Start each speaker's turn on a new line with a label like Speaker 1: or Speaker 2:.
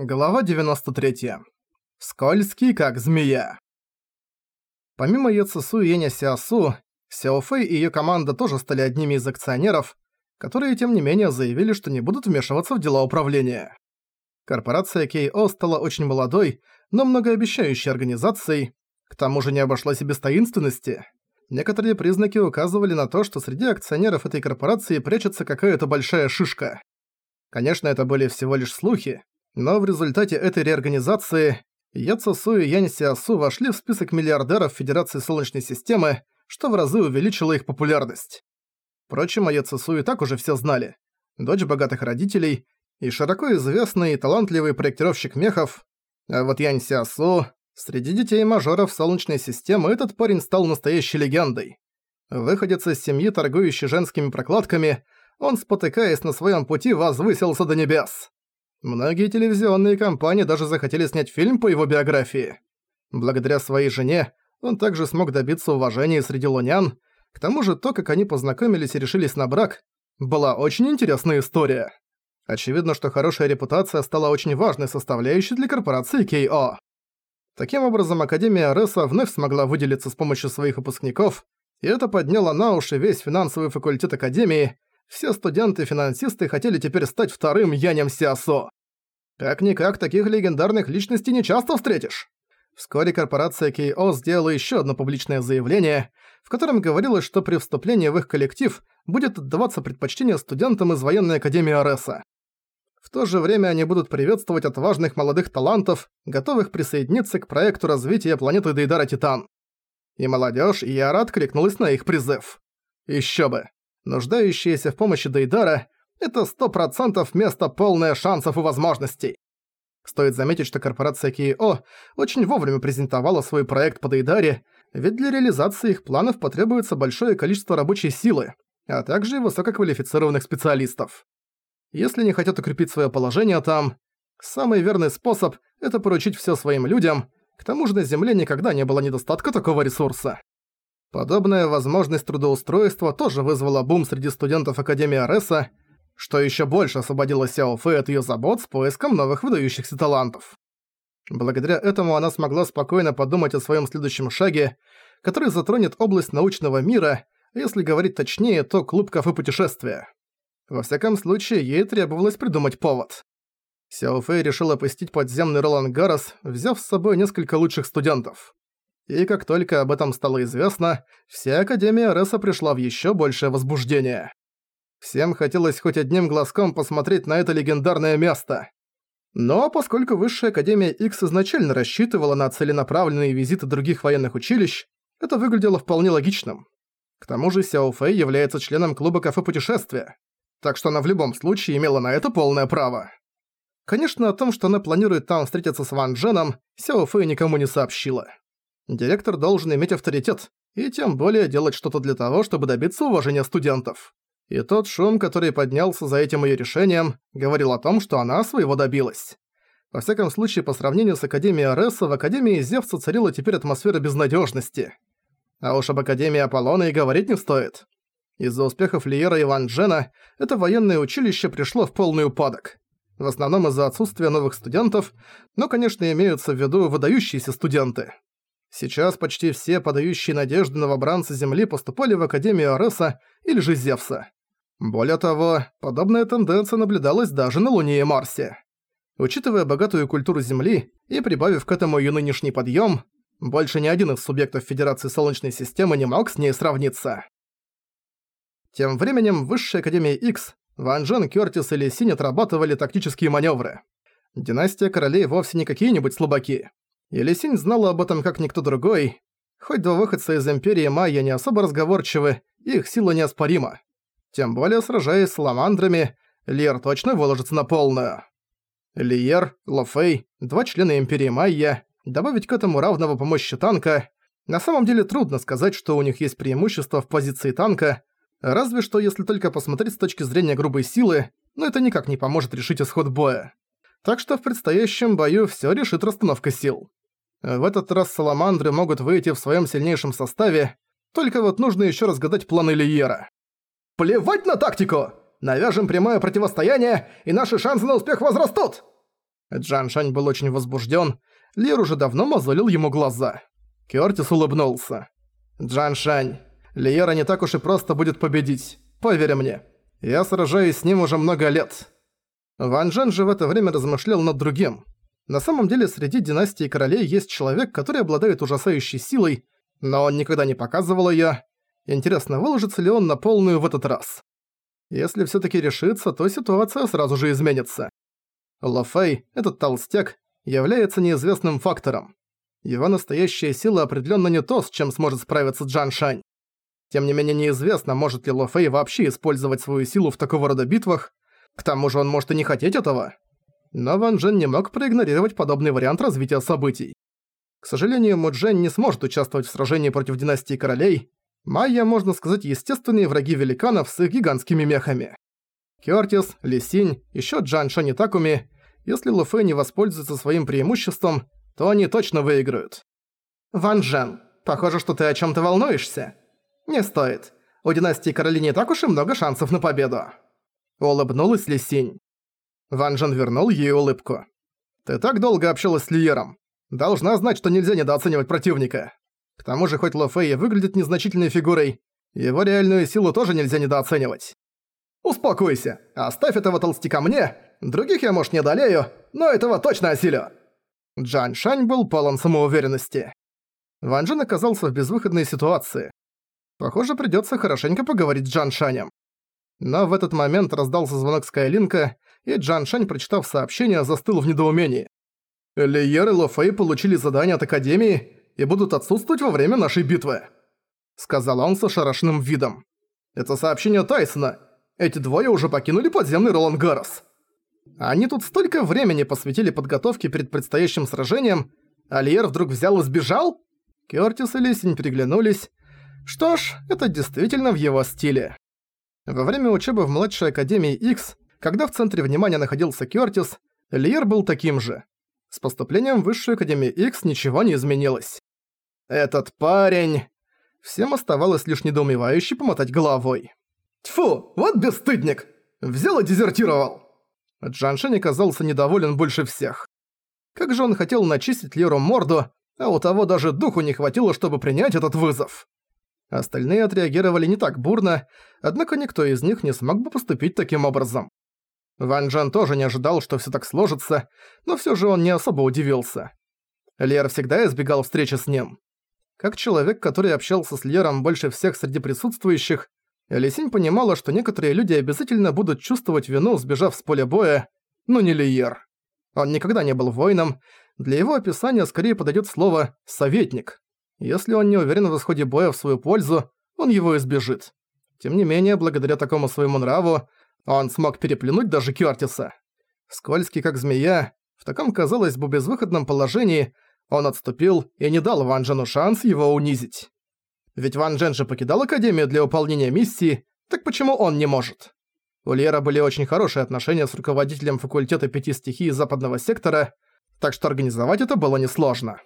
Speaker 1: Глава 93. Скользкий как змея. Помимо Йоцесу и Еня Сиасу, Сяофэй и её команда тоже стали одними из акционеров, которые тем не менее заявили, что не будут вмешиваться в дела управления. Корпорация K.O. стала очень молодой, но многообещающей организацией, к тому же не обошлась и без таинственности. Некоторые признаки указывали на то, что среди акционеров этой корпорации прячется какая-то большая шишка. Конечно, это были всего лишь слухи, но в результате этой реорганизации Яцесу и Янь вошли в список миллиардеров Федерации Солнечной системы, что в разы увеличило их популярность. Впрочем, о Яцесу и так уже все знали. Дочь богатых родителей и широко известный и талантливый проектировщик мехов. А вот Янь Сиасу... Среди детей-мажоров Солнечной системы этот парень стал настоящей легендой. Выходец из семьи, торгующей женскими прокладками, он, спотыкаясь на своем пути, возвысился до небес. Многие телевизионные компании даже захотели снять фильм по его биографии. Благодаря своей жене он также смог добиться уважения среди лунян, к тому же то, как они познакомились и решились на брак, была очень интересная история. Очевидно, что хорошая репутация стала очень важной составляющей для корпорации K.O. Таким образом, Академия Реса вновь смогла выделиться с помощью своих выпускников, и это подняло на уши весь финансовый факультет Академии, все студенты-финансисты хотели теперь стать вторым Янем Сиасо. Как-никак, таких легендарных личностей не часто встретишь. Вскоре корпорация K.O. сделала еще одно публичное заявление, в котором говорилось, что при вступлении в их коллектив будет отдаваться предпочтение студентам из военной академии Ареса. В то же время они будут приветствовать отважных молодых талантов, готовых присоединиться к проекту развития планеты Дейдара Титан. И молодежь Яра откликнулась на их призыв. Еще бы нуждающиеся в помощи Дейдара, это сто процентов место полное шансов и возможностей. Стоит заметить, что корпорация K.O. очень вовремя презентовала свой проект по Дейдаре, ведь для реализации их планов потребуется большое количество рабочей силы, а также высококвалифицированных специалистов. Если не хотят укрепить свое положение там, самый верный способ – это поручить все своим людям, к тому же на Земле никогда не было недостатка такого ресурса. Подобная возможность трудоустройства тоже вызвала бум среди студентов Академии Ареса, что еще больше освободило Сяо Фэй от ее забот с поиском новых выдающихся талантов. Благодаря этому она смогла спокойно подумать о своем следующем шаге, который затронет область научного мира, если говорить точнее, то клуб кафе путешествия. Во всяком случае, ей требовалось придумать повод. Сяо Фэй решила посетить подземный Ролан Гаррес, взяв с собой несколько лучших студентов и как только об этом стало известно, вся Академия Реса пришла в ещё большее возбуждение. Всем хотелось хоть одним глазком посмотреть на это легендарное место. Но поскольку Высшая Академия X изначально рассчитывала на целенаправленные визиты других военных училищ, это выглядело вполне логичным. К тому же Сяо Фэй является членом клуба кафе путешествия, так что она в любом случае имела на это полное право. Конечно, о том, что она планирует там встретиться с Ван Дженом, Сяо Фэй никому не сообщила. Директор должен иметь авторитет, и тем более делать что-то для того, чтобы добиться уважения студентов. И тот шум, который поднялся за этим её решением, говорил о том, что она своего добилась. Во всяком случае, по сравнению с Академией Ареса, в Академии Зевса царила теперь атмосфера безнадёжности. А уж об Академии Аполлона и говорить не стоит. Из-за успехов Лиера и Ван Джена это военное училище пришло в полный упадок. В основном из-за отсутствия новых студентов, но, конечно, имеются в виду выдающиеся студенты. Сейчас почти все подающие надежды новобранцы Земли поступали в Академию Ареса или же Зевса. Более того, подобная тенденция наблюдалась даже на Луне и Марсе. Учитывая богатую культуру Земли и прибавив к этому ее нынешний подъем, больше ни один из субъектов Федерации Солнечной системы не мог с ней сравниться. Тем временем в Высшей Академии X Ван Джен, Кёртис и Ли Синь отрабатывали тактические маневры. Династия королей вовсе не какие-нибудь слабаки. Елисинь знала об этом как никто другой. Хоть два выходца из Империи Майя не особо разговорчивы, их сила неоспорима. Тем более, сражаясь с ламандрами, Лиер точно выложится на полную. Лиер, Лофей, два члена Империи Майя, добавить к этому равного по мощи танка. На самом деле трудно сказать, что у них есть преимущество в позиции танка, разве что если только посмотреть с точки зрения грубой силы, но это никак не поможет решить исход боя. Так что в предстоящем бою всё решит расстановка сил. В этот раз Саламандры могут выйти в своем сильнейшем составе, только вот нужно еще разгадать планы Лиера. «Плевать на тактику! Навяжем прямое противостояние, и наши шансы на успех возрастут!» Джан Шань был очень возбужден, Лир уже давно мозолил ему глаза. Кёртис улыбнулся. «Джан Шань, Лиера не так уж и просто будет победить, поверь мне. Я сражаюсь с ним уже много лет». Ван Джен же в это время размышлял над другим. На самом деле среди династии королей есть человек, который обладает ужасающей силой, но он никогда не показывал её. Интересно, выложится ли он на полную в этот раз? Если всё-таки решится, то ситуация сразу же изменится. Ло Фэй, этот толстяк, является неизвестным фактором. Его настоящая сила определенно не то, с чем сможет справиться Джан Шань. Тем не менее неизвестно, может ли Ло Фэй вообще использовать свою силу в такого рода битвах. К тому же он может и не хотеть этого. Но Ван Джен не мог проигнорировать подобный вариант развития событий. К сожалению, Муджен не сможет участвовать в сражении против династии королей. Майя, можно сказать, естественные враги великанов с их гигантскими мехами. Кёртис, Лисинь, ещё Джан и Такуми. Если Луфэй не воспользуется своим преимуществом, то они точно выиграют. «Ван Джен, похоже, что ты о чём-то волнуешься. Не стоит. У династии королей не так уж и много шансов на победу». Улыбнулась Лисинь. Ван Джен вернул ей улыбку. «Ты так долго общалась с Лиером. Должна знать, что нельзя недооценивать противника. К тому же, хоть Ло Фэй выглядит незначительной фигурой, его реальную силу тоже нельзя недооценивать. Успокойся, оставь этого толстяка мне, других я, может, не одолею, но этого точно осилю. Джан Шань был полон самоуверенности. Ван Джен оказался в безвыходной ситуации. Похоже, придётся хорошенько поговорить с Джан Шанем. Но в этот момент раздался звонок Скайлинка, и Джан Шань, прочитав сообщение, застыл в недоумении. Лиер и Ло Фэй получили задание от Академии и будут отсутствовать во время нашей битвы», — сказал он с ошарашенным видом. «Это сообщение Тайсона. Эти двое уже покинули подземный Ролан Гаррес. Они тут столько времени посвятили подготовке перед предстоящим сражением, а Лиер вдруг взял и сбежал?» Кёртис и Лисень переглянулись. Что ж, это действительно в его стиле. Во время учебы в младшей Академии X, когда в центре внимания находился Кёртис, Лиер был таким же. С поступлением в Высшую Академию X ничего не изменилось. Этот парень... Всем оставалось лишь недоумевающе помотать головой. «Тьфу, вот бесстыдник! Взял и дезертировал!» Джаншень оказался недоволен больше всех. Как же он хотел начистить Леру морду, а у того даже духу не хватило, чтобы принять этот вызов. Остальные отреагировали не так бурно, однако никто из них не смог бы поступить таким образом. Ван Джен тоже не ожидал, что всё так сложится, но всё же он не особо удивился. Лер всегда избегал встречи с ним. Как человек, который общался с Лером больше всех среди присутствующих, Лисинь понимала, что некоторые люди обязательно будут чувствовать вину, сбежав с поля боя, но не Лиер. Он никогда не был воином, для его описания скорее подойдет слово «советник». Если он не уверен в исходе боя в свою пользу, он его избежит. Тем не менее, благодаря такому своему нраву, он смог переплюнуть даже Кёртиса. Скользкий как змея, в таком, казалось бы, безвыходном положении, он отступил и не дал Ван Джену шанс его унизить. Ведь Ван Джен же покидал Академию для выполнения миссии, так почему он не может? У Лера были очень хорошие отношения с руководителем факультета пяти стихий западного сектора, так что организовать это было несложно.